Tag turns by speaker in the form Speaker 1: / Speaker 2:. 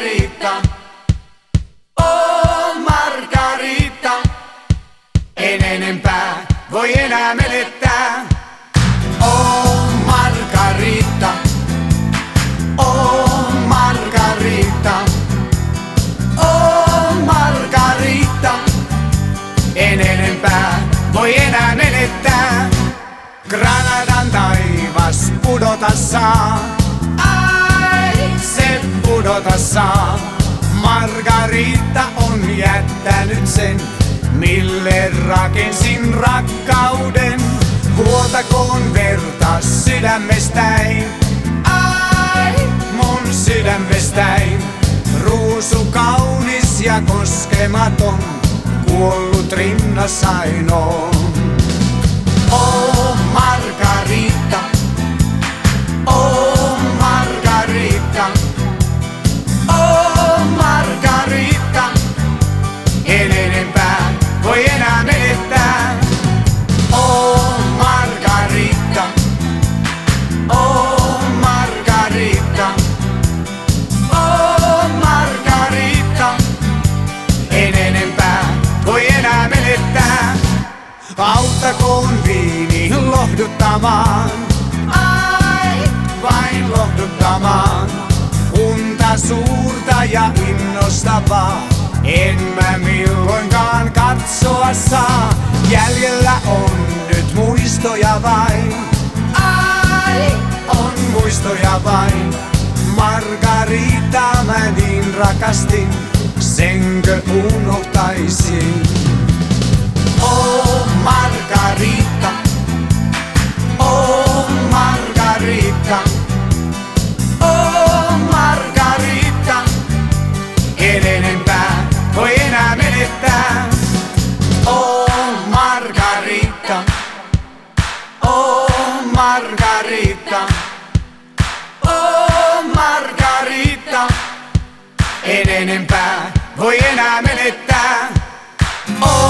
Speaker 1: Margarita, oh Margarita, en enempää voi enää menettää. Oh Margarita, oh Margarita, oh Margarita, en enempää voi enää menettää. Granadan taivas pudota saa. Pudota saa. Margarita on jättänyt sen, mille rakensin rakkauden. Vuotakoon verta sydämestäin. Ai, mun sydämestäin. Ruusu kaunis ja koskematon, kuollut rinnassain on. Auttakoon viini lohduttamaan. Ai, vain lohduttamaan. Unta suurta ja innostavaa. En mä milloinkaan katsoa saa. Jäljellä on nyt muistoja vain. Ai, on muistoja vain. Margarita mä niin rakastin. Senkö unohtaisin? En enempää voi enää menettää. Oh